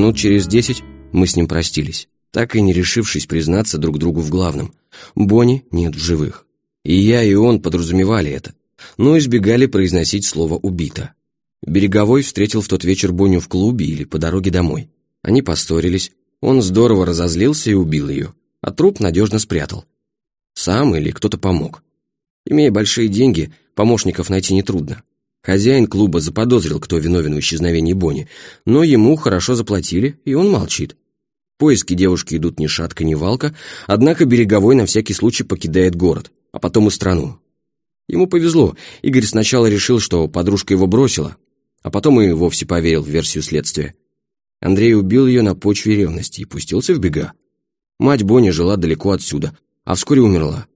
Минут через десять мы с ним простились, так и не решившись признаться друг другу в главном. Бонни нет в живых. И я, и он подразумевали это, но избегали произносить слово «убито». Береговой встретил в тот вечер Боню в клубе или по дороге домой. Они поссорились, он здорово разозлился и убил ее, а труп надежно спрятал. Сам или кто-то помог. Имея большие деньги, помощников найти нетрудно. Хозяин клуба заподозрил, кто виновен в исчезновении Бонни, но ему хорошо заплатили, и он молчит. Поиски девушки идут ни шатка, ни валка, однако Береговой на всякий случай покидает город, а потом и страну. Ему повезло, Игорь сначала решил, что подружка его бросила, а потом и вовсе поверил в версию следствия. Андрей убил ее на почве ревности и пустился в бега. Мать Бонни жила далеко отсюда, а вскоре умерла.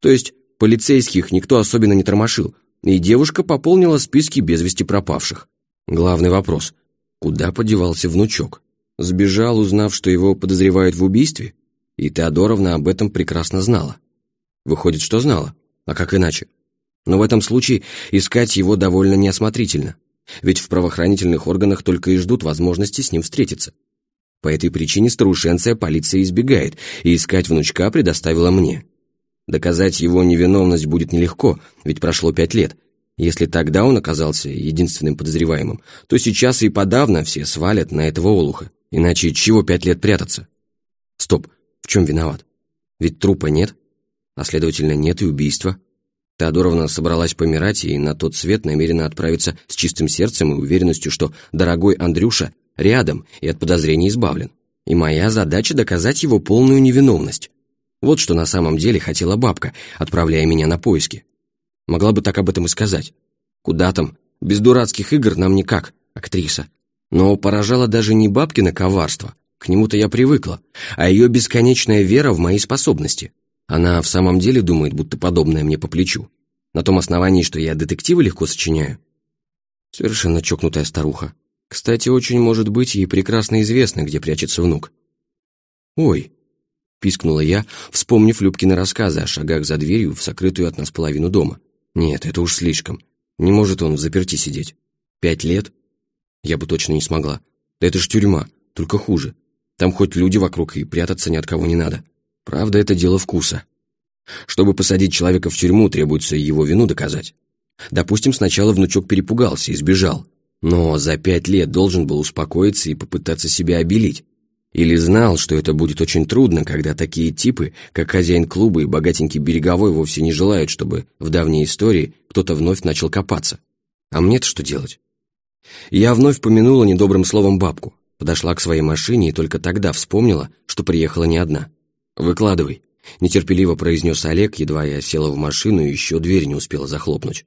То есть полицейских никто особенно не тормошил, и девушка пополнила списки без вести пропавших. Главный вопрос – куда подевался внучок? Сбежал, узнав, что его подозревают в убийстве? И Теодоровна об этом прекрасно знала. Выходит, что знала, а как иначе? Но в этом случае искать его довольно неосмотрительно, ведь в правоохранительных органах только и ждут возможности с ним встретиться. По этой причине старушенция полиция избегает, и искать внучка предоставила мне. Доказать его невиновность будет нелегко, ведь прошло пять лет. Если тогда он оказался единственным подозреваемым, то сейчас и подавно все свалят на этого олуха. Иначе чего пять лет прятаться? Стоп, в чем виноват? Ведь трупа нет, а следовательно нет и убийства. Теодоровна собралась помирать и на тот свет намерена отправиться с чистым сердцем и уверенностью, что дорогой Андрюша рядом и от подозрений избавлен. И моя задача доказать его полную невиновность. Вот что на самом деле хотела бабка, отправляя меня на поиски. Могла бы так об этом и сказать. Куда там? Без дурацких игр нам никак, актриса. Но поражало даже не бабкино коварство, к нему-то я привыкла, а ее бесконечная вера в мои способности. Она в самом деле думает, будто подобное мне по плечу. На том основании, что я детективы легко сочиняю. Совершенно чокнутая старуха. Кстати, очень может быть ей прекрасно известно, где прячется внук. «Ой, пискнула я, вспомнив Любкины рассказы о шагах за дверью в сокрытую от нас половину дома. Нет, это уж слишком. Не может он в заперти сидеть. Пять лет? Я бы точно не смогла. Да это ж тюрьма, только хуже. Там хоть люди вокруг и прятаться ни от кого не надо. Правда, это дело вкуса. Чтобы посадить человека в тюрьму, требуется его вину доказать. Допустим, сначала внучок перепугался и сбежал, но за пять лет должен был успокоиться и попытаться себя обелить. Или знал, что это будет очень трудно, когда такие типы, как хозяин клуба и богатенький береговой, вовсе не желают, чтобы в давней истории кто-то вновь начал копаться. А мне-то что делать? Я вновь помянула недобрым словом бабку, подошла к своей машине и только тогда вспомнила, что приехала не одна. «Выкладывай», — нетерпеливо произнес Олег, едва я села в машину и еще дверь не успела захлопнуть.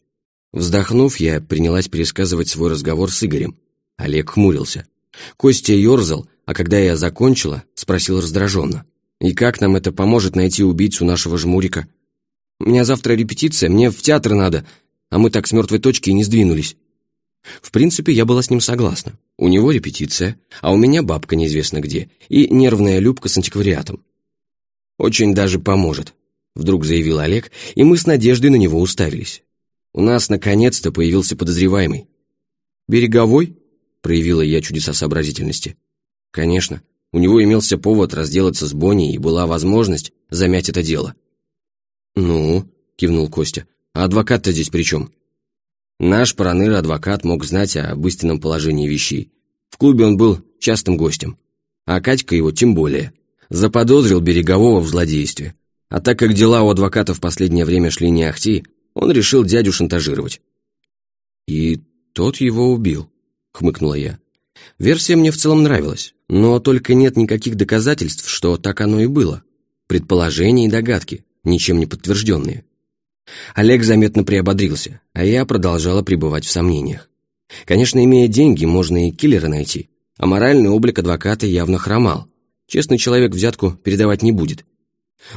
Вздохнув, я принялась пересказывать свой разговор с Игорем. Олег хмурился. Костя ерзал, а когда я закончила, спросил раздраженно. «И как нам это поможет найти убийцу нашего жмурика? У меня завтра репетиция, мне в театр надо, а мы так с мертвой точки и не сдвинулись». В принципе, я была с ним согласна. У него репетиция, а у меня бабка неизвестно где, и нервная любка с антиквариатом. «Очень даже поможет», — вдруг заявил Олег, и мы с надеждой на него уставились. «У нас наконец-то появился подозреваемый». «Береговой?» — проявила я чудеса сообразительности. Конечно, у него имелся повод разделаться с Бонни и была возможность замять это дело. «Ну», — кивнул Костя, — «а адвокат-то здесь при чем?» Наш проныр-адвокат мог знать об истинном положении вещей. В клубе он был частым гостем. А Катька его тем более. Заподозрил Берегового в злодействе. А так как дела у адвоката в последнее время шли не ахти, он решил дядю шантажировать. «И тот его убил», — хмыкнула я. Версия мне в целом нравилась, но только нет никаких доказательств, что так оно и было. Предположения и догадки, ничем не подтвержденные. Олег заметно приободрился, а я продолжала пребывать в сомнениях. Конечно, имея деньги, можно и киллера найти, а моральный облик адвоката явно хромал. Честный человек взятку передавать не будет.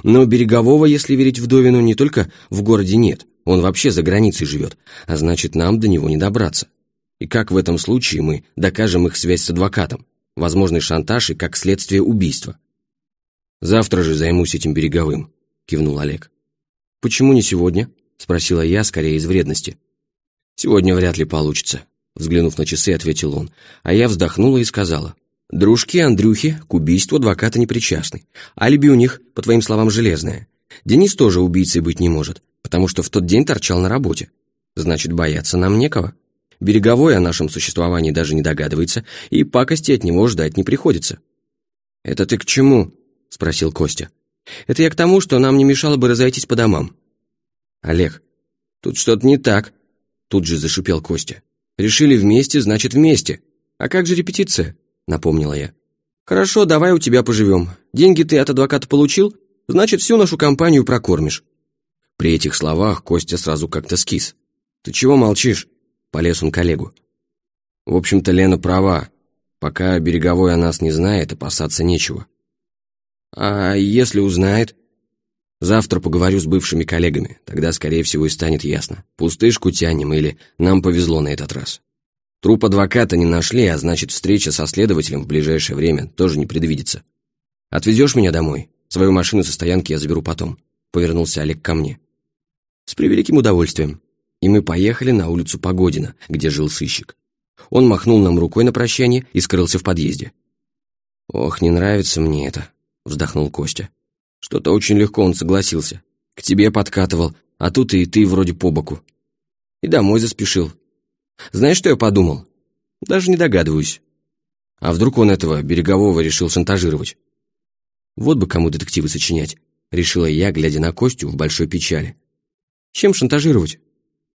Но Берегового, если верить Вдовину, не только в городе нет, он вообще за границей живет, а значит, нам до него не добраться. И как в этом случае мы докажем их связь с адвокатом, возможный шантаж и как следствие убийства? «Завтра же займусь этим береговым», — кивнул Олег. «Почему не сегодня?» — спросила я, скорее из вредности. «Сегодня вряд ли получится», — взглянув на часы, ответил он, а я вздохнула и сказала. Дружки Андрюхи к убийству адвоката не причастны. Алиби у них, по твоим словам, железное. Денис тоже убийцей быть не может, потому что в тот день торчал на работе. Значит, бояться нам некого. Береговой о нашем существовании даже не догадывается, и пакости от него ждать не приходится. «Это ты к чему?» — спросил Костя. «Это я к тому, что нам не мешало бы разойтись по домам». «Олег, тут что-то не так», — тут же зашипел Костя. «Решили вместе, значит вместе. А как же репетиция?» — напомнила я. «Хорошо, давай у тебя поживем. Деньги ты от адвоката получил, значит, всю нашу компанию прокормишь». При этих словах Костя сразу как-то скис. «Ты чего молчишь?» — полез он коллегу. «В общем-то, Лена права. Пока Береговой о нас не знает, опасаться нечего». «А если узнает?» «Завтра поговорю с бывшими коллегами, тогда, скорее всего, и станет ясно, пустышку тянем или нам повезло на этот раз». Труп адвоката не нашли, а значит, встреча со следователем в ближайшее время тоже не предвидится. «Отвезешь меня домой? Свою машину со стоянки я заберу потом», — повернулся Олег ко мне. «С превеликим удовольствием». И мы поехали на улицу Погодина, где жил сыщик. Он махнул нам рукой на прощание и скрылся в подъезде. «Ох, не нравится мне это», — вздохнул Костя. «Что-то очень легко он согласился. К тебе подкатывал, а тут и ты вроде по боку. И домой заспешил. Знаешь, что я подумал? Даже не догадываюсь. А вдруг он этого Берегового решил шантажировать? Вот бы кому детективы сочинять, решила я, глядя на Костю в большой печали. Чем шантажировать?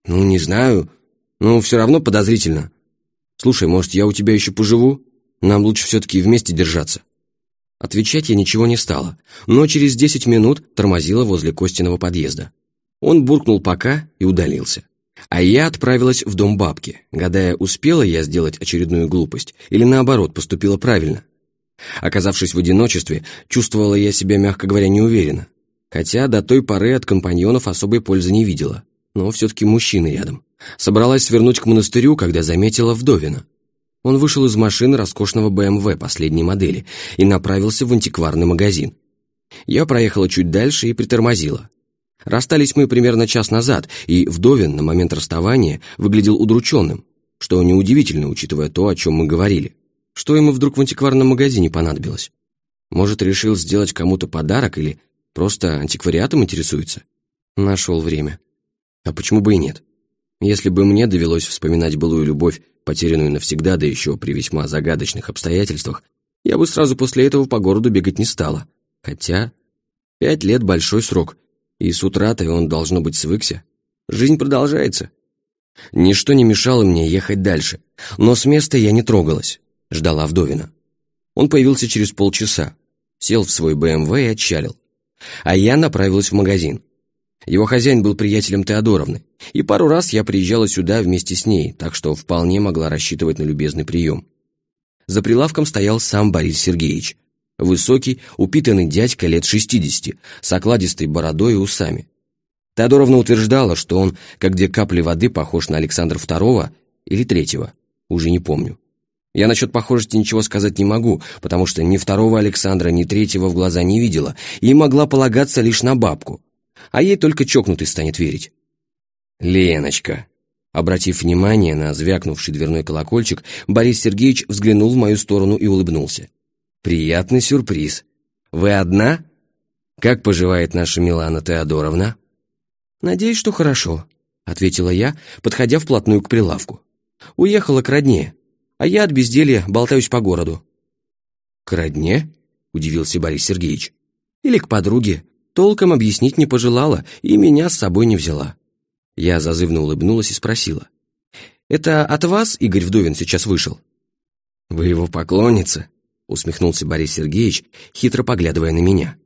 Ну, не знаю. Но все равно подозрительно. Слушай, может, я у тебя еще поживу? Нам лучше все-таки вместе держаться. Отвечать я ничего не стала, но через десять минут тормозила возле Костиного подъезда. Он буркнул «пока» и удалился. А я отправилась в дом бабки, гадая, успела я сделать очередную глупость или наоборот поступила правильно. Оказавшись в одиночестве, чувствовала я себя, мягко говоря, неуверенно. Хотя до той поры от компаньонов особой пользы не видела. Но все-таки мужчины рядом. Собралась свернуть к монастырю, когда заметила Вдовина. Он вышел из машины роскошного БМВ последней модели и направился в антикварный магазин. Я проехала чуть дальше и притормозила. Расстались мы примерно час назад, и Вдовин на момент расставания выглядел удрученным, что неудивительно, учитывая то, о чем мы говорили. Что ему вдруг в антикварном магазине понадобилось? Может, решил сделать кому-то подарок или просто антиквариатом интересуется? Нашел время. А почему бы и нет? Если бы мне довелось вспоминать былую любовь, потерянную навсегда, да еще при весьма загадочных обстоятельствах, я бы сразу после этого по городу бегать не стала. Хотя пять лет — большой срок, и с утра-то он, должно быть, свыкся. Жизнь продолжается. Ничто не мешало мне ехать дальше, но с места я не трогалась, ждала Вдовина. Он появился через полчаса, сел в свой БМВ и отчалил. А я направилась в магазин. Его хозяин был приятелем Теодоровны, и пару раз я приезжала сюда вместе с ней, так что вполне могла рассчитывать на любезный прием. За прилавком стоял сам Борис Сергеевич, Высокий, упитанный дядька лет шестидесяти, с окладистой бородой и усами. Теодоровна утверждала, что он, как две капли воды, похож на Александра II или третьего, уже не помню. Я насчет похожести ничего сказать не могу, потому что ни второго Александра, ни третьего в глаза не видела и могла полагаться лишь на бабку, а ей только чокнутый станет верить. «Леночка!» Обратив внимание на звякнувший дверной колокольчик, Борис Сергеевич взглянул в мою сторону и улыбнулся. Приятный сюрприз. Вы одна? Как поживает наша Милана Теодоровна? Надеюсь, что хорошо, ответила я, подходя вплотную к прилавку. Уехала к родне, а я от безделья болтаюсь по городу. К родне? Удивился Борис Сергеевич. Или к подруге. Толком объяснить не пожелала и меня с собой не взяла. Я зазывно улыбнулась и спросила. «Это от вас Игорь Вдовин сейчас вышел?» «Вы его поклонница?» — усмехнулся Борис Сергеевич, хитро поглядывая на меня.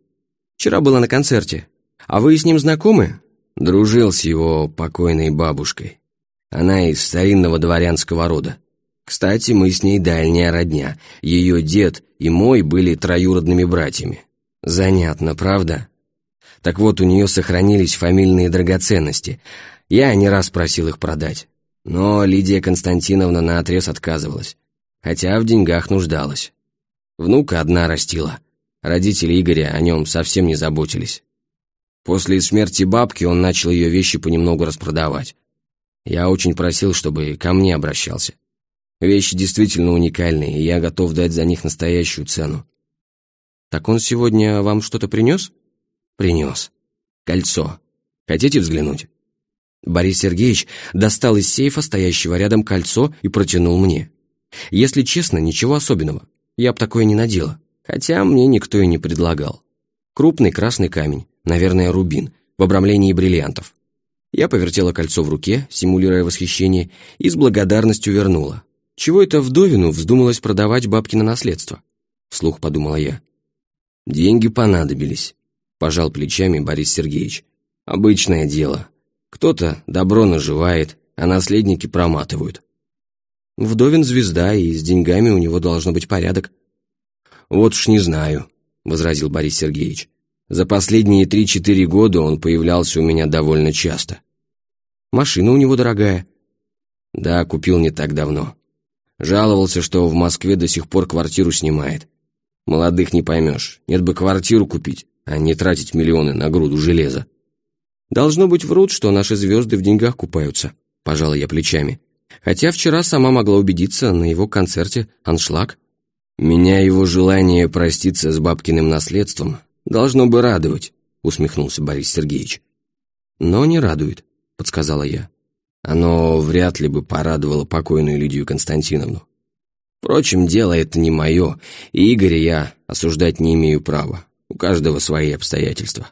«Вчера была на концерте. А вы с ним знакомы?» Дружил с его покойной бабушкой. Она из старинного дворянского рода. Кстати, мы с ней дальняя родня. Ее дед и мой были троюродными братьями. Занятно, правда? Так вот, у нее сохранились фамильные драгоценности. Я не раз просил их продать. Но Лидия Константиновна наотрез отказывалась, хотя в деньгах нуждалась. Внука одна растила. Родители Игоря о нем совсем не заботились. После смерти бабки он начал ее вещи понемногу распродавать. Я очень просил, чтобы ко мне обращался. Вещи действительно уникальные, и я готов дать за них настоящую цену. Так он сегодня вам что-то принес? Принес. Кольцо. Хотите взглянуть? Борис Сергеевич достал из сейфа стоящего рядом кольцо и протянул мне. Если честно, ничего особенного. Я б такое не надела. Хотя мне никто и не предлагал. Крупный красный камень, наверное, рубин, в обрамлении бриллиантов. Я повертела кольцо в руке, симулируя восхищение, и с благодарностью вернула. Чего это вдовину вздумалось продавать бабкино наследство? Вслух подумала я. Деньги понадобились, пожал плечами Борис Сергеевич. Обычное дело. Кто-то добро наживает, а наследники проматывают. Вдовин звезда, и с деньгами у него должно быть порядок. «Вот уж не знаю», — возразил Борис Сергеевич. «За последние три-четыре года он появлялся у меня довольно часто». «Машина у него дорогая». «Да, купил не так давно. Жаловался, что в Москве до сих пор квартиру снимает. Молодых не поймешь. Нет бы квартиру купить, а не тратить миллионы на груду железа». «Должно быть, врут, что наши звезды в деньгах купаются», — пожала я плечами. «Хотя вчера сама могла убедиться на его концерте «Аншлаг». «Меня его желание проститься с бабкиным наследством должно бы радовать», усмехнулся Борис Сергеевич. «Но не радует», — подсказала я. «Оно вряд ли бы порадовало покойную Лидию Константиновну. Впрочем, дело это не мое, и Игоря я осуждать не имею права. У каждого свои обстоятельства.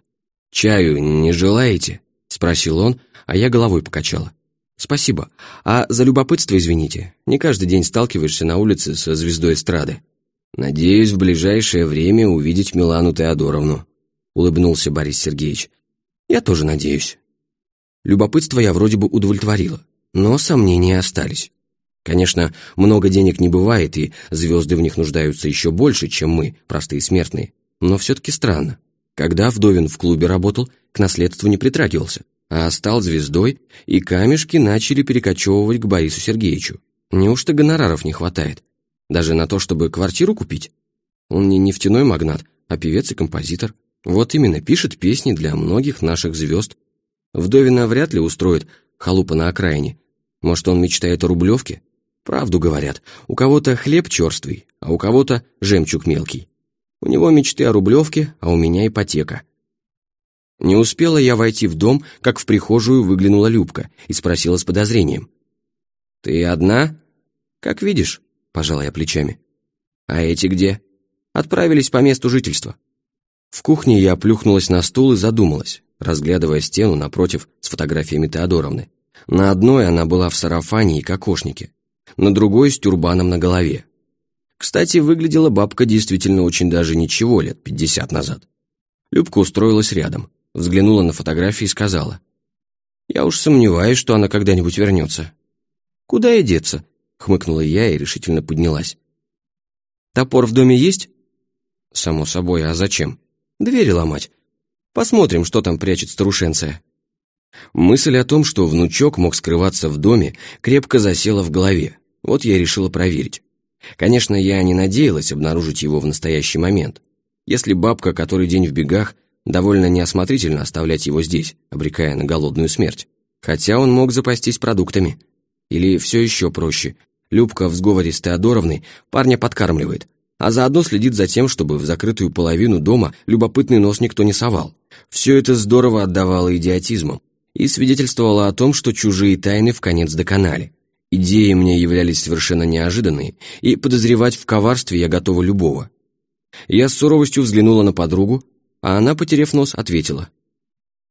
Чаю не желаете?» — спросил он, а я головой покачала. «Спасибо. А за любопытство извините. Не каждый день сталкиваешься на улице со звездой эстрады. «Надеюсь, в ближайшее время увидеть Милану Теодоровну», — улыбнулся Борис Сергеевич. «Я тоже надеюсь». Любопытство я вроде бы удовлетворила, но сомнения остались. Конечно, много денег не бывает, и звезды в них нуждаются еще больше, чем мы, простые смертные. Но все-таки странно. Когда Вдовин в клубе работал, к наследству не притрагивался, а стал звездой, и камешки начали перекочевывать к Борису Сергеевичу. Неужто гонораров не хватает? Даже на то, чтобы квартиру купить? Он не нефтяной магнат, а певец и композитор. Вот именно, пишет песни для многих наших звезд. Вдовина вряд ли устроит халупа на окраине. Может, он мечтает о Рублевке? Правду говорят, у кого-то хлеб черствый, а у кого-то жемчуг мелкий. У него мечты о Рублевке, а у меня ипотека. Не успела я войти в дом, как в прихожую выглянула Любка и спросила с подозрением. «Ты одна?» «Как видишь» пожала я плечами. «А эти где?» «Отправились по месту жительства». В кухне я плюхнулась на стул и задумалась, разглядывая стену напротив с фотографиями Теодоровны. На одной она была в сарафане и кокошнике, на другой с тюрбаном на голове. Кстати, выглядела бабка действительно очень даже ничего лет пятьдесят назад. Любка устроилась рядом, взглянула на фотографии и сказала. «Я уж сомневаюсь, что она когда-нибудь вернется». «Куда и деться?» Хмыкнула я и решительно поднялась. «Топор в доме есть?» «Само собой, а зачем?» «Двери ломать. Посмотрим, что там прячет старушенция». Мысль о том, что внучок мог скрываться в доме, крепко засела в голове. Вот я решила проверить. Конечно, я не надеялась обнаружить его в настоящий момент. Если бабка который день в бегах, довольно неосмотрительно оставлять его здесь, обрекая на голодную смерть. Хотя он мог запастись продуктами. Или все еще проще. Любка в сговоре с Теодоровной парня подкармливает, а заодно следит за тем, чтобы в закрытую половину дома любопытный нос никто не совал. Все это здорово отдавало идиотизмом и свидетельствовало о том, что чужие тайны в конец доконали. Идеи мне являлись совершенно неожиданные, и подозревать в коварстве я готова любого. Я с суровостью взглянула на подругу, а она, потерев нос, ответила.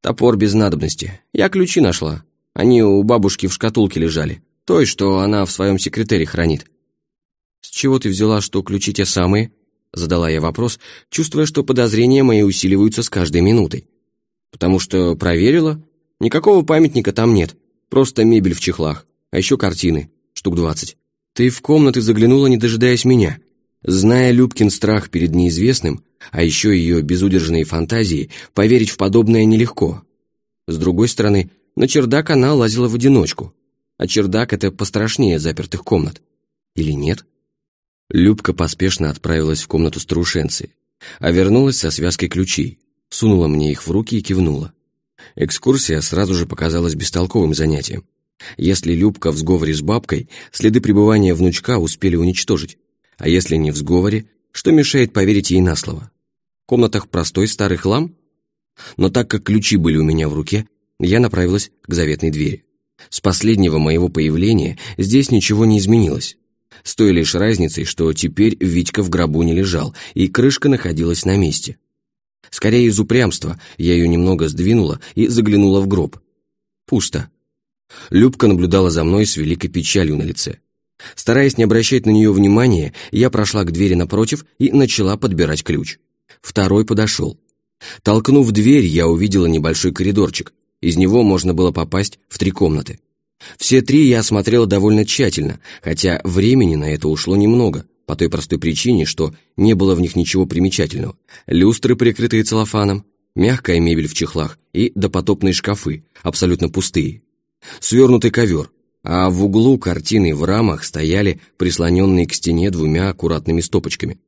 «Топор без надобности. Я ключи нашла. Они у бабушки в шкатулке лежали. Той, что она в своем секретаре хранит. «С чего ты взяла, что ключи те самые?» Задала я вопрос, чувствуя, что подозрения мои усиливаются с каждой минутой. «Потому что проверила. Никакого памятника там нет. Просто мебель в чехлах. А еще картины. Штук двадцать. Ты в комнаты заглянула, не дожидаясь меня. Зная Любкин страх перед неизвестным, а еще ее безудержные фантазии, поверить в подобное нелегко. С другой стороны, на чердак она лазила в одиночку. А чердак — это пострашнее запертых комнат. Или нет? Любка поспешно отправилась в комнату старушенцы, а вернулась со связкой ключей, сунула мне их в руки и кивнула. Экскурсия сразу же показалась бестолковым занятием. Если Любка в сговоре с бабкой, следы пребывания внучка успели уничтожить. А если не в сговоре, что мешает поверить ей на слово? В комнатах простой старый хлам? Но так как ключи были у меня в руке, я направилась к заветной двери. С последнего моего появления здесь ничего не изменилось. С той лишь разницей, что теперь Витька в гробу не лежал, и крышка находилась на месте. Скорее из упрямства я ее немного сдвинула и заглянула в гроб. Пусто. Любка наблюдала за мной с великой печалью на лице. Стараясь не обращать на нее внимания, я прошла к двери напротив и начала подбирать ключ. Второй подошел. Толкнув дверь, я увидела небольшой коридорчик. Из него можно было попасть в три комнаты. Все три я осмотрела довольно тщательно, хотя времени на это ушло немного, по той простой причине, что не было в них ничего примечательного. Люстры, прикрытые целлофаном, мягкая мебель в чехлах и допотопные шкафы, абсолютно пустые. Свернутый ковер, а в углу картины в рамах стояли прислоненные к стене двумя аккуратными стопочками.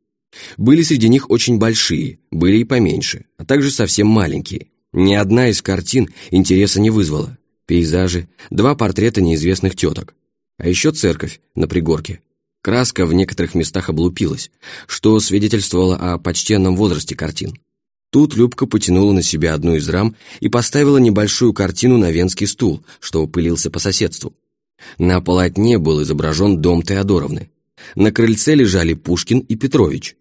Были среди них очень большие, были и поменьше, а также совсем маленькие. Ни одна из картин интереса не вызвала. Пейзажи, два портрета неизвестных теток. А еще церковь на пригорке. Краска в некоторых местах облупилась, что свидетельствовало о почтенном возрасте картин. Тут Любка потянула на себя одну из рам и поставила небольшую картину на венский стул, что пылился по соседству. На полотне был изображен дом Теодоровны. На крыльце лежали Пушкин и Петрович,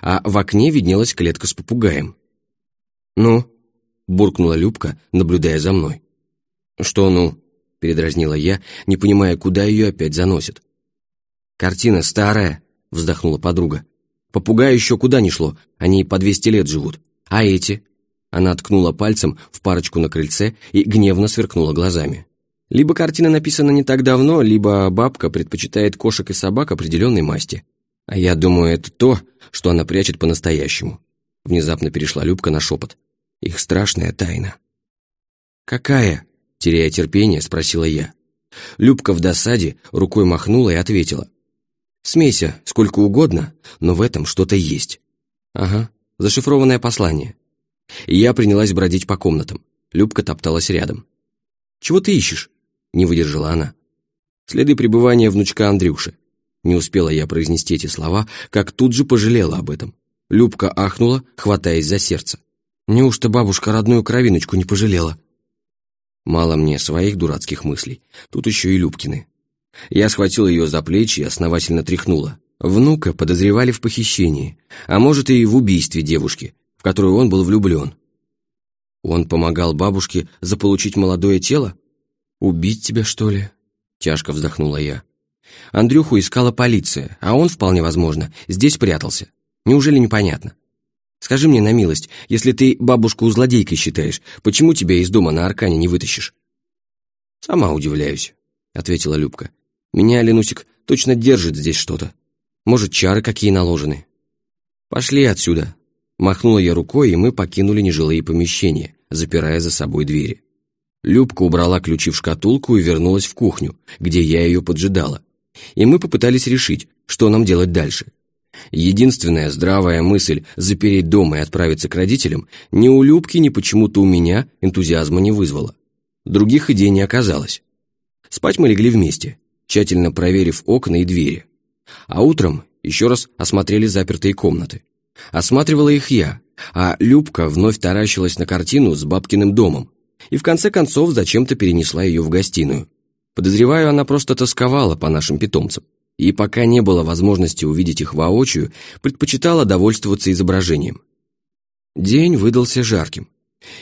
а в окне виднелась клетка с попугаем. «Ну?» — буркнула Любка, наблюдая за мной. «Что «ну?» — передразнила я, не понимая, куда ее опять заносит. «Картина старая», — вздохнула подруга. «Попугаю еще куда ни шло, они по двести лет живут. А эти?» Она ткнула пальцем в парочку на крыльце и гневно сверкнула глазами. Либо картина написана не так давно, либо бабка предпочитает кошек и собак определенной масти. А я думаю, это то, что она прячет по-настоящему. Внезапно перешла Любка на шепот. Их страшная тайна. «Какая?» — теряя терпение, спросила я. Любка в досаде рукой махнула и ответила. «Смейся сколько угодно, но в этом что-то есть». «Ага, зашифрованное послание». я принялась бродить по комнатам. Любка топталась рядом. «Чего ты ищешь?» — не выдержала она. «Следы пребывания внучка Андрюши». Не успела я произнести эти слова, как тут же пожалела об этом. Любка ахнула, хватаясь за сердце. «Неужто бабушка родную кровиночку не пожалела?» Мало мне своих дурацких мыслей, тут еще и Любкины. Я схватила ее за плечи и основательно тряхнула. Внука подозревали в похищении, а может и в убийстве девушки, в которую он был влюблен. Он помогал бабушке заполучить молодое тело? Убить тебя, что ли? Тяжко вздохнула я. Андрюху искала полиция, а он, вполне возможно, здесь прятался. Неужели непонятно? Скажи мне на милость, если ты бабушку злодейкой считаешь, почему тебя из дома на Аркане не вытащишь?» «Сама удивляюсь», — ответила Любка. «Меня, Ленусик, точно держит здесь что-то. Может, чары какие наложены?» «Пошли отсюда», — махнула я рукой, и мы покинули нежилые помещения, запирая за собой двери. Любка убрала ключи в шкатулку и вернулась в кухню, где я ее поджидала. И мы попытались решить, что нам делать дальше. Единственная здравая мысль запереть дома и отправиться к родителям ни у Любки, ни почему-то у меня энтузиазма не вызвала. Других идей не оказалось. Спать мы легли вместе, тщательно проверив окна и двери. А утром еще раз осмотрели запертые комнаты. Осматривала их я, а Любка вновь таращилась на картину с бабкиным домом и в конце концов зачем-то перенесла ее в гостиную. Подозреваю, она просто тосковала по нашим питомцам и пока не было возможности увидеть их воочию, предпочитала довольствоваться изображением. День выдался жарким,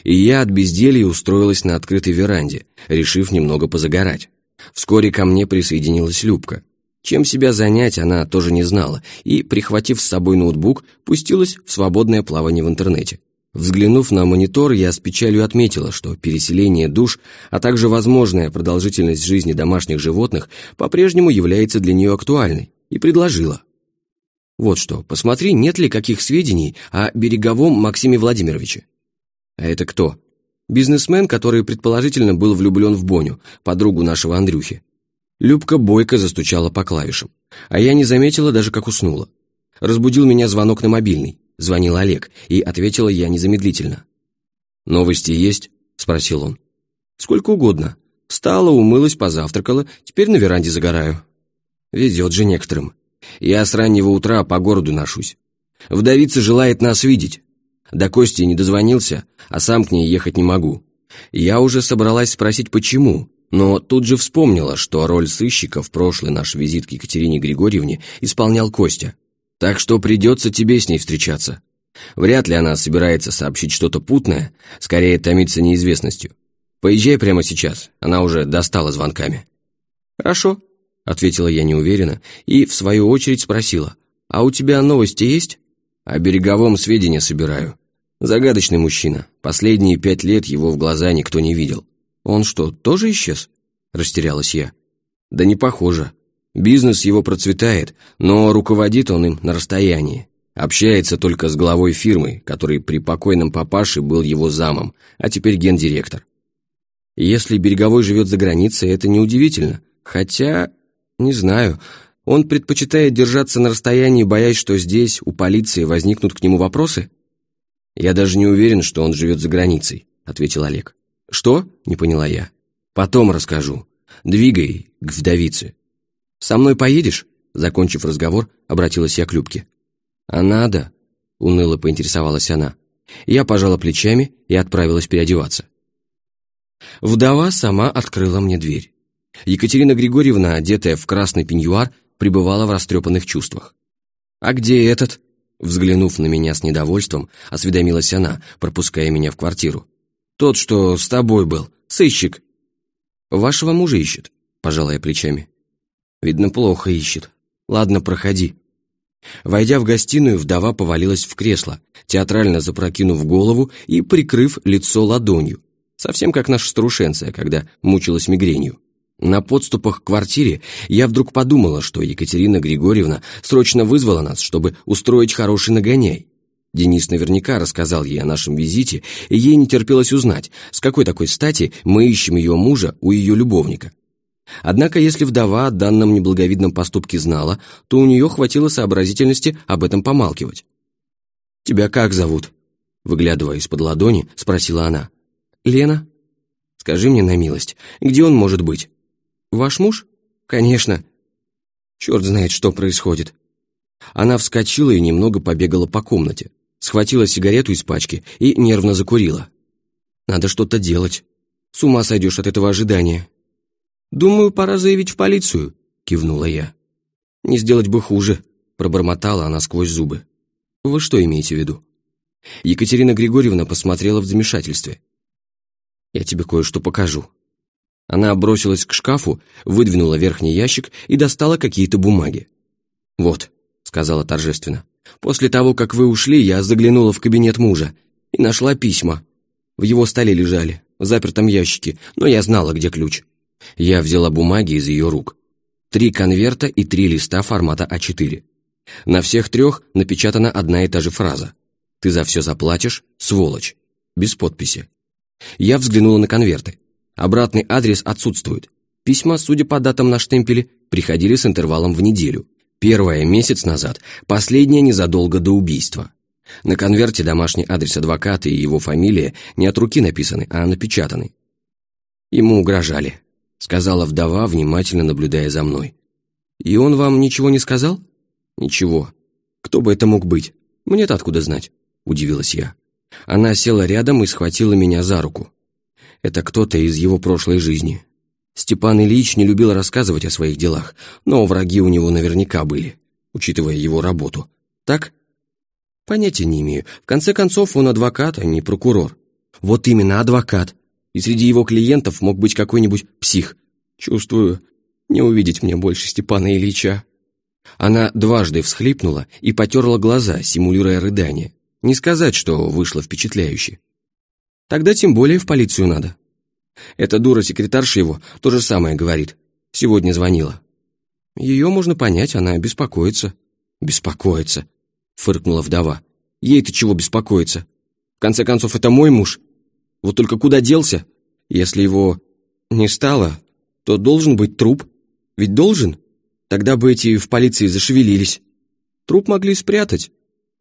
и я от безделья устроилась на открытой веранде, решив немного позагорать. Вскоре ко мне присоединилась Любка. Чем себя занять, она тоже не знала, и, прихватив с собой ноутбук, пустилась в свободное плавание в интернете. Взглянув на монитор, я с печалью отметила, что переселение душ, а также возможная продолжительность жизни домашних животных по-прежнему является для нее актуальной, и предложила. Вот что, посмотри, нет ли каких сведений о береговом Максиме Владимировиче. А это кто? Бизнесмен, который предположительно был влюблен в Боню, подругу нашего Андрюхи. Любка бойко застучала по клавишам, а я не заметила даже, как уснула. Разбудил меня звонок на мобильный. Звонил Олег, и ответила я незамедлительно. «Новости есть?» — спросил он. «Сколько угодно. Встала, умылась, позавтракала, теперь на веранде загораю. Везет же некоторым. Я с раннего утра по городу ношусь. Вдовица желает нас видеть. До Кости не дозвонился, а сам к ней ехать не могу. Я уже собралась спросить, почему, но тут же вспомнила, что роль сыщика в прошлый наш визит к Екатерине Григорьевне исполнял Костя. Так что придется тебе с ней встречаться. Вряд ли она собирается сообщить что-то путное, скорее томится неизвестностью. Поезжай прямо сейчас, она уже достала звонками». «Хорошо», — ответила я неуверенно и, в свою очередь, спросила, «А у тебя новости есть?» «О береговом сведения собираю. Загадочный мужчина. Последние пять лет его в глаза никто не видел. Он что, тоже исчез?» Растерялась я. «Да не похоже. Бизнес его процветает, но руководит он им на расстоянии. Общается только с главой фирмы, который при покойном папаше был его замом, а теперь гендиректор. Если Береговой живет за границей, это неудивительно. Хотя, не знаю, он предпочитает держаться на расстоянии, боясь, что здесь, у полиции, возникнут к нему вопросы? «Я даже не уверен, что он живет за границей», — ответил Олег. «Что?» — не поняла я. «Потом расскажу. Двигай к вдовице». «Со мной поедешь?» Закончив разговор, обратилась я к Любке. «А надо?» — уныло поинтересовалась она. Я пожала плечами и отправилась переодеваться. Вдова сама открыла мне дверь. Екатерина Григорьевна, одетая в красный пеньюар, пребывала в растрепанных чувствах. «А где этот?» Взглянув на меня с недовольством, осведомилась она, пропуская меня в квартиру. «Тот, что с тобой был, сыщик». «Вашего мужа ищет», пожалая плечами. «Видно, плохо ищет. Ладно, проходи». Войдя в гостиную, вдова повалилась в кресло, театрально запрокинув голову и прикрыв лицо ладонью, Совсем как наша старушенция, когда мучилась мигренью. На подступах к квартире я вдруг подумала, что Екатерина Григорьевна срочно вызвала нас, чтобы устроить хороший нагоняй. Денис наверняка рассказал ей о нашем визите, и ей не терпелось узнать, с какой такой стати мы ищем ее мужа у ее любовника. Однако, если вдова о данном неблаговидном поступке знала, то у нее хватило сообразительности об этом помалкивать. «Тебя как зовут?» Выглядывая из-под ладони, спросила она. «Лена, скажи мне на милость, где он может быть? Ваш муж? Конечно. Черт знает, что происходит». Она вскочила и немного побегала по комнате, схватила сигарету из пачки и нервно закурила. «Надо что-то делать. С ума сойдешь от этого ожидания». «Думаю, пора заявить в полицию», — кивнула я. «Не сделать бы хуже», — пробормотала она сквозь зубы. «Вы что имеете в виду?» Екатерина Григорьевна посмотрела в замешательстве. Я тебе кое-что покажу». Она бросилась к шкафу, выдвинула верхний ящик и достала какие-то бумаги. «Вот», — сказала торжественно, — «после того, как вы ушли, я заглянула в кабинет мужа и нашла письма. В его столе лежали, в запертом ящике, но я знала, где ключ. Я взяла бумаги из ее рук. Три конверта и три листа формата А4. На всех трех напечатана одна и та же фраза. «Ты за все заплатишь, сволочь». Без подписи. Я взглянула на конверты. Обратный адрес отсутствует. Письма, судя по датам на штемпеле, приходили с интервалом в неделю. Первое – месяц назад, последнее – незадолго до убийства. На конверте домашний адрес адвоката и его фамилия не от руки написаны, а напечатаны. Ему угрожали, сказала вдова, внимательно наблюдая за мной. «И он вам ничего не сказал?» «Ничего. Кто бы это мог быть? Мне-то откуда знать?» – удивилась я. Она села рядом и схватила меня за руку. Это кто-то из его прошлой жизни. Степан Ильич не любил рассказывать о своих делах, но враги у него наверняка были, учитывая его работу. Так? Понятия не имею. В конце концов, он адвокат, а не прокурор. Вот именно адвокат. И среди его клиентов мог быть какой-нибудь псих. Чувствую, не увидеть мне больше Степана Ильича. Она дважды всхлипнула и потерла глаза, симулируя рыдание. Не сказать, что вышло впечатляюще. Тогда тем более в полицию надо. Эта дура-секретарша его то же самое говорит. Сегодня звонила. Ее можно понять, она беспокоится. Беспокоится, фыркнула вдова. Ей-то чего беспокоиться? В конце концов, это мой муж. Вот только куда делся? Если его не стало, то должен быть труп. Ведь должен? Тогда бы эти в полиции зашевелились. Труп могли спрятать,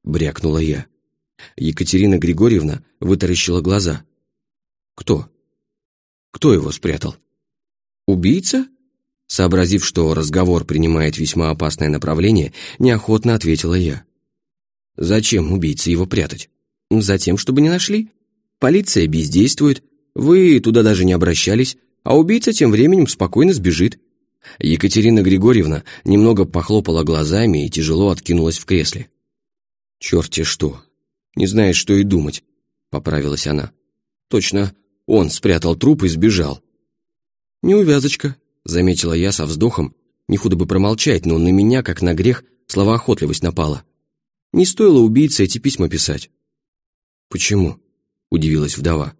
брякнула я. Екатерина Григорьевна вытаращила глаза. «Кто? Кто его спрятал?» «Убийца?» Сообразив, что разговор принимает весьма опасное направление, неохотно ответила я. «Зачем убийце его прятать?» «Затем, чтобы не нашли. Полиция бездействует, вы туда даже не обращались, а убийца тем временем спокойно сбежит». Екатерина Григорьевна немного похлопала глазами и тяжело откинулась в кресле. «Черт-те что! Не знает, что и думать», — поправилась она. «Точно, он спрятал труп и сбежал». «Неувязочка», — заметила я со вздохом. Не худо бы промолчать, но на меня, как на грех, словоохотливость напала. Не стоило убийце эти письма писать. «Почему?» — удивилась вдова.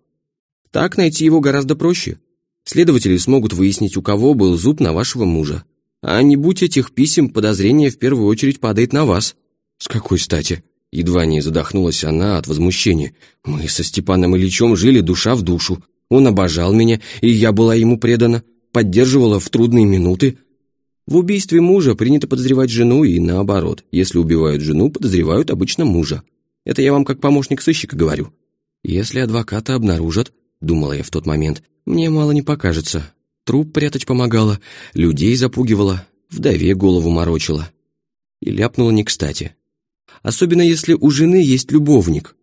«Так найти его гораздо проще. Следователи смогут выяснить, у кого был зуб на вашего мужа. А не будь этих писем, подозрение в первую очередь падает на вас». «С какой стати?» Едва не задохнулась она от возмущения. «Мы со Степаном Ильичем жили душа в душу. Он обожал меня, и я была ему предана, поддерживала в трудные минуты. В убийстве мужа принято подозревать жену и наоборот. Если убивают жену, подозревают обычно мужа. Это я вам как помощник сыщика говорю. Если адвоката обнаружат, думала я в тот момент, мне мало не покажется. Труп прятать помогала, людей запугивала, вдове голову морочила. И ляпнула не кстати. Особенно если у жены есть любовник.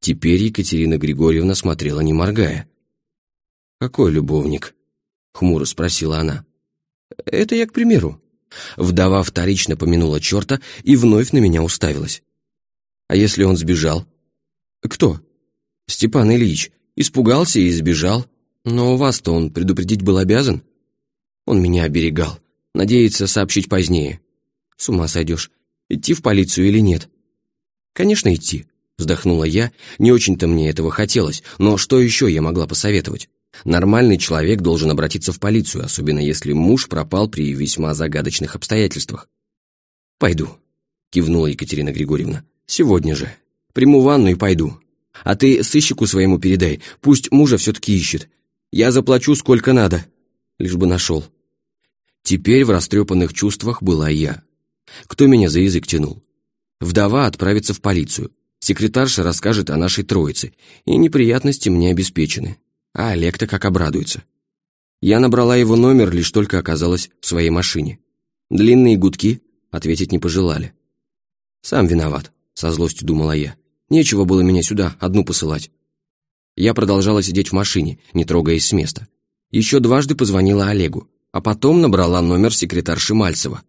Теперь Екатерина Григорьевна смотрела не моргая. «Какой любовник?» — хмуро спросила она. «Это я к примеру». Вдова вторично помянула черта и вновь на меня уставилась. «А если он сбежал?» «Кто?» «Степан Ильич. Испугался и сбежал. Но у вас-то он предупредить был обязан?» «Он меня оберегал. Надеется сообщить позднее». «С ума сойдешь. Идти в полицию или нет?» «Конечно, идти. Вздохнула я, не очень-то мне этого хотелось, но что еще я могла посоветовать? Нормальный человек должен обратиться в полицию, особенно если муж пропал при весьма загадочных обстоятельствах. «Пойду», — кивнула Екатерина Григорьевна. «Сегодня же. Приму ванну и пойду. А ты сыщику своему передай, пусть мужа все-таки ищет. Я заплачу сколько надо, лишь бы нашел». Теперь в растрепанных чувствах была я. Кто меня за язык тянул? Вдова отправится в полицию. Секретарша расскажет о нашей троице, и неприятности мне обеспечены. А Олег-то как обрадуется. Я набрала его номер, лишь только оказалась в своей машине. Длинные гудки ответить не пожелали. «Сам виноват», — со злостью думала я. «Нечего было меня сюда одну посылать». Я продолжала сидеть в машине, не трогаясь с места. Еще дважды позвонила Олегу, а потом набрала номер секретарши Мальцева.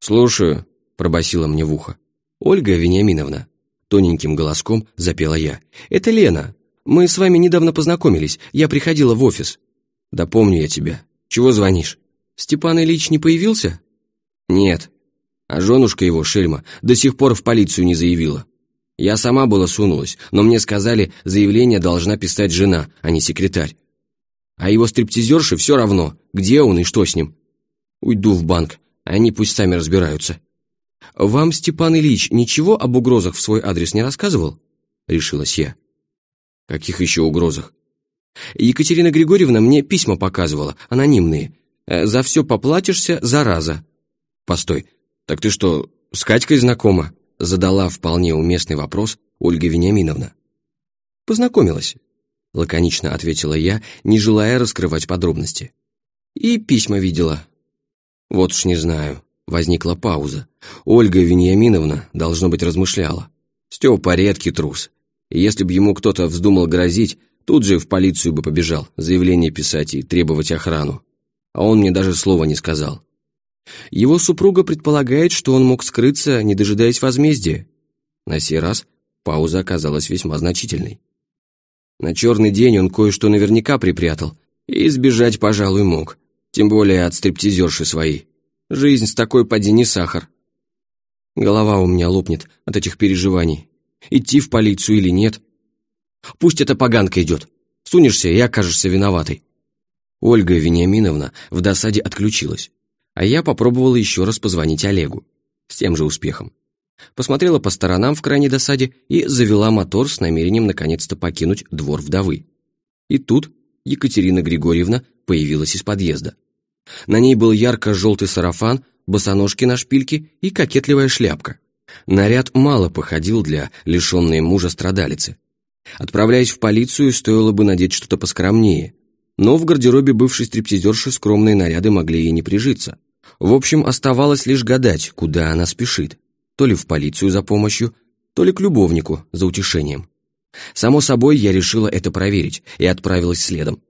«Слушаю», — пробасила мне в ухо. «Ольга Вениаминовна, Тоненьким голоском запела я. «Это Лена. Мы с вами недавно познакомились. Я приходила в офис». «Да помню я тебя. Чего звонишь?» «Степан Ильич не появился?» «Нет. А женушка его, Шельма, до сих пор в полицию не заявила. Я сама была сунулась, но мне сказали, заявление должна писать жена, а не секретарь. А его стриптизерши все равно, где он и что с ним. Уйду в банк, они пусть сами разбираются». «Вам Степан Ильич ничего об угрозах в свой адрес не рассказывал?» — решилась я. «Каких еще угрозах?» «Екатерина Григорьевна мне письма показывала, анонимные. Э, за все поплатишься, зараза». «Постой, так ты что, с Катькой знакома?» — задала вполне уместный вопрос Ольга Вениаминовна. «Познакомилась», — лаконично ответила я, не желая раскрывать подробности. «И письма видела». «Вот уж не знаю», Возникла пауза. Ольга Вениаминовна, должно быть, размышляла. Степа редкий трус. И если бы ему кто-то вздумал грозить, тут же в полицию бы побежал, заявление писать и требовать охрану. А он мне даже слова не сказал. Его супруга предполагает, что он мог скрыться, не дожидаясь возмездия. На сей раз пауза оказалась весьма значительной. На черный день он кое-что наверняка припрятал, и избежать, пожалуй, мог, тем более от стриптизерши своей. Жизнь с такой поди не сахар. Голова у меня лопнет от этих переживаний. Идти в полицию или нет? Пусть эта поганка идет. Сунешься и окажешься виноватой. Ольга Вениаминовна в досаде отключилась, а я попробовала еще раз позвонить Олегу. С тем же успехом. Посмотрела по сторонам в крайней досаде и завела мотор с намерением наконец-то покинуть двор вдовы. И тут Екатерина Григорьевна появилась из подъезда. На ней был ярко-желтый сарафан, босоножки на шпильке и кокетливая шляпка. Наряд мало походил для лишенной мужа страдалицы. Отправляясь в полицию, стоило бы надеть что-то поскромнее. Но в гардеробе бывшей стриптизерши скромные наряды могли ей не прижиться. В общем, оставалось лишь гадать, куда она спешит. То ли в полицию за помощью, то ли к любовнику за утешением. Само собой, я решила это проверить и отправилась следом.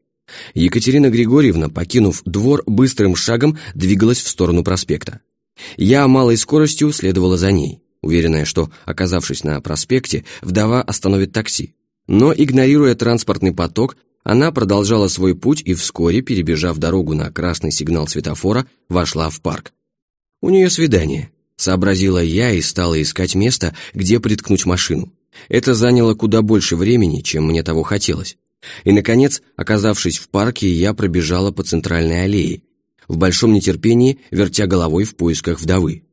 Екатерина Григорьевна, покинув двор, быстрым шагом двигалась в сторону проспекта. Я малой скоростью следовала за ней, уверенная, что, оказавшись на проспекте, вдова остановит такси. Но, игнорируя транспортный поток, она продолжала свой путь и вскоре, перебежав дорогу на красный сигнал светофора, вошла в парк. «У нее свидание», — сообразила я и стала искать место, где приткнуть машину. Это заняло куда больше времени, чем мне того хотелось. И, наконец, оказавшись в парке, я пробежала по центральной аллее, в большом нетерпении, вертя головой в поисках вдовы.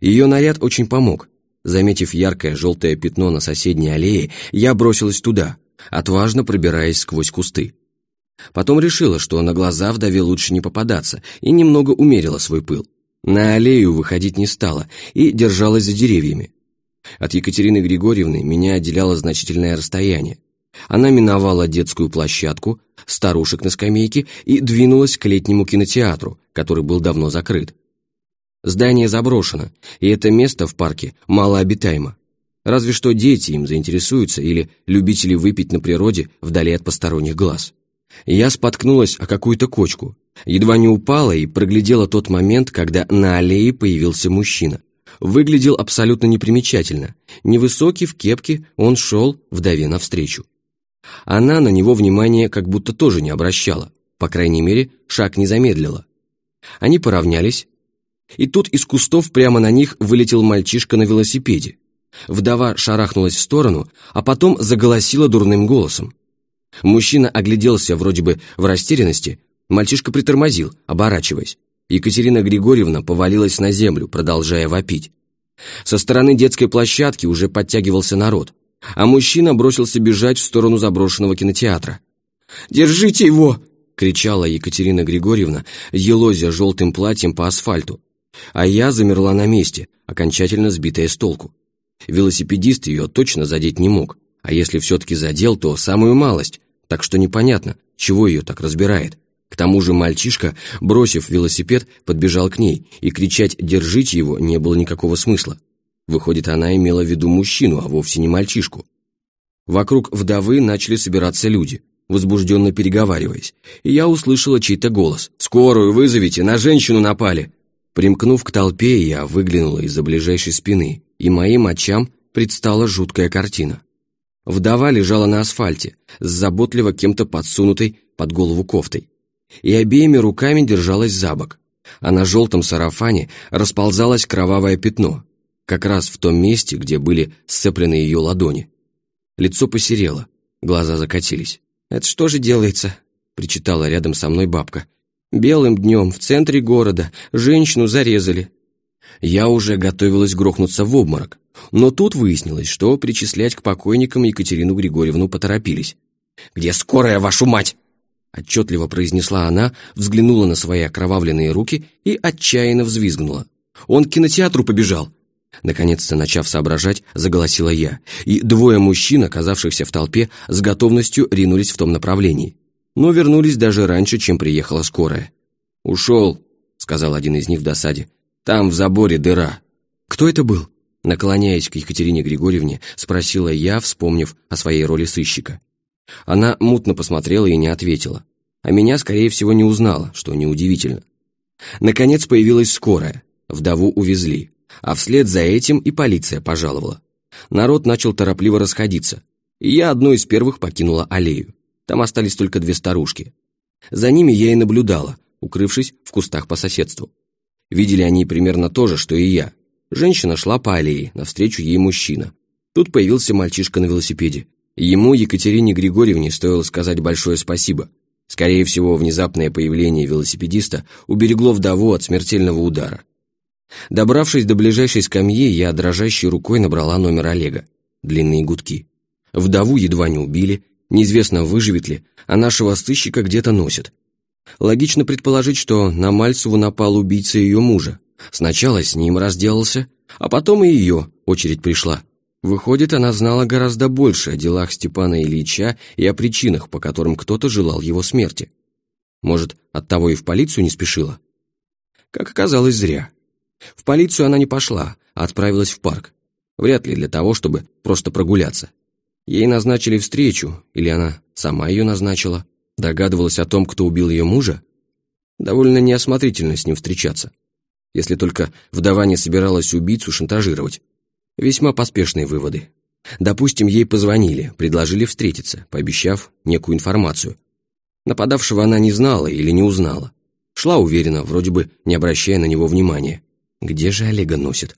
Ее наряд очень помог. Заметив яркое желтое пятно на соседней аллее, я бросилась туда, отважно пробираясь сквозь кусты. Потом решила, что на глаза вдове лучше не попадаться, и немного умерила свой пыл. На аллею выходить не стала и держалась за деревьями. От Екатерины Григорьевны меня отделяло значительное расстояние. Она миновала детскую площадку, старушек на скамейке и двинулась к летнему кинотеатру, который был давно закрыт. Здание заброшено, и это место в парке малообитаемо. Разве что дети им заинтересуются или любители выпить на природе вдали от посторонних глаз. Я споткнулась о какую-то кочку, едва не упала и проглядела тот момент, когда на аллее появился мужчина. Выглядел абсолютно непримечательно. Невысокий, в кепке, он шел вдове навстречу. Она на него внимания как будто тоже не обращала, по крайней мере, шаг не замедлила. Они поравнялись, и тут из кустов прямо на них вылетел мальчишка на велосипеде. Вдова шарахнулась в сторону, а потом заголосила дурным голосом. Мужчина огляделся вроде бы в растерянности, мальчишка притормозил, оборачиваясь. Екатерина Григорьевна повалилась на землю, продолжая вопить. Со стороны детской площадки уже подтягивался народ, а мужчина бросился бежать в сторону заброшенного кинотеатра. «Держите его!» — кричала Екатерина Григорьевна, елозя желтым платьем по асфальту. А я замерла на месте, окончательно сбитая с толку. Велосипедист ее точно задеть не мог, а если все-таки задел, то самую малость, так что непонятно, чего ее так разбирает. К тому же мальчишка, бросив велосипед, подбежал к ней, и кричать «держите его» не было никакого смысла. Выходит, она имела в виду мужчину, а вовсе не мальчишку. Вокруг вдовы начали собираться люди, возбужденно переговариваясь, и я услышала чей-то голос. «Скорую вызовите, на женщину напали!» Примкнув к толпе, я выглянула из-за ближайшей спины, и моим очам предстала жуткая картина. Вдова лежала на асфальте, с заботливо кем-то подсунутой под голову кофтой, и обеими руками держалась за бок, а на желтом сарафане расползалось кровавое пятно, как раз в том месте, где были сцеплены ее ладони. Лицо посерело, глаза закатились. «Это что же делается?» — причитала рядом со мной бабка. «Белым днем в центре города женщину зарезали». Я уже готовилась грохнуться в обморок, но тут выяснилось, что причислять к покойникам Екатерину Григорьевну поторопились. «Где скорая, вашу мать?» Отчетливо произнесла она, взглянула на свои окровавленные руки и отчаянно взвизгнула. «Он к кинотеатру побежал!» Наконец-то, начав соображать, заголосила я, и двое мужчин, оказавшихся в толпе, с готовностью ринулись в том направлении. Но вернулись даже раньше, чем приехала скорая. «Ушел», — сказал один из них в досаде. «Там в заборе дыра». «Кто это был?» Наклоняясь к Екатерине Григорьевне, спросила я, вспомнив о своей роли сыщика. Она мутно посмотрела и не ответила. А меня, скорее всего, не узнала, что неудивительно. Наконец появилась скорая. Вдову увезли а вслед за этим и полиция пожаловала. Народ начал торопливо расходиться, и я одной из первых покинула аллею. Там остались только две старушки. За ними я и наблюдала, укрывшись в кустах по соседству. Видели они примерно то же, что и я. Женщина шла по аллее, навстречу ей мужчина. Тут появился мальчишка на велосипеде. Ему, Екатерине Григорьевне, стоило сказать большое спасибо. Скорее всего, внезапное появление велосипедиста уберегло вдову от смертельного удара. Добравшись до ближайшей скамьи, я дрожащей рукой набрала номер Олега. Длинные гудки. Вдову едва не убили, неизвестно, выживет ли, а нашего сыщика где-то носят. Логично предположить, что на Мальцеву напал убийца ее мужа. Сначала с ним разделался, а потом и ее очередь пришла. Выходит, она знала гораздо больше о делах Степана Ильича и о причинах, по которым кто-то желал его смерти. Может, оттого и в полицию не спешила? Как оказалось, зря. В полицию она не пошла, а отправилась в парк. Вряд ли для того, чтобы просто прогуляться. Ей назначили встречу, или она сама ее назначила. Догадывалась о том, кто убил ее мужа? Довольно неосмотрительно с ним встречаться. Если только вдова не собиралась убийцу шантажировать. Весьма поспешные выводы. Допустим, ей позвонили, предложили встретиться, пообещав некую информацию. Нападавшего она не знала или не узнала. Шла уверенно, вроде бы не обращая на него внимания. Где же Олега носит?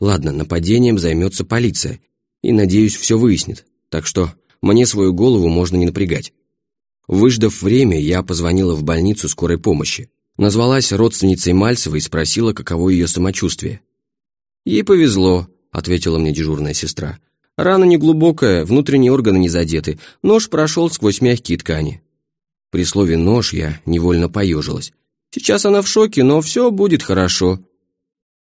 Ладно, нападением займется полиция, и, надеюсь, все выяснит, так что мне свою голову можно не напрягать. Выждав время, я позвонила в больницу скорой помощи. Назвалась родственницей Мальцева и спросила, каково ее самочувствие. Ей повезло, ответила мне дежурная сестра. Рана неглубокая, внутренние органы не задеты, нож прошел сквозь мягкие ткани. При слове «нож» я невольно поежилась. Сейчас она в шоке, но все будет хорошо.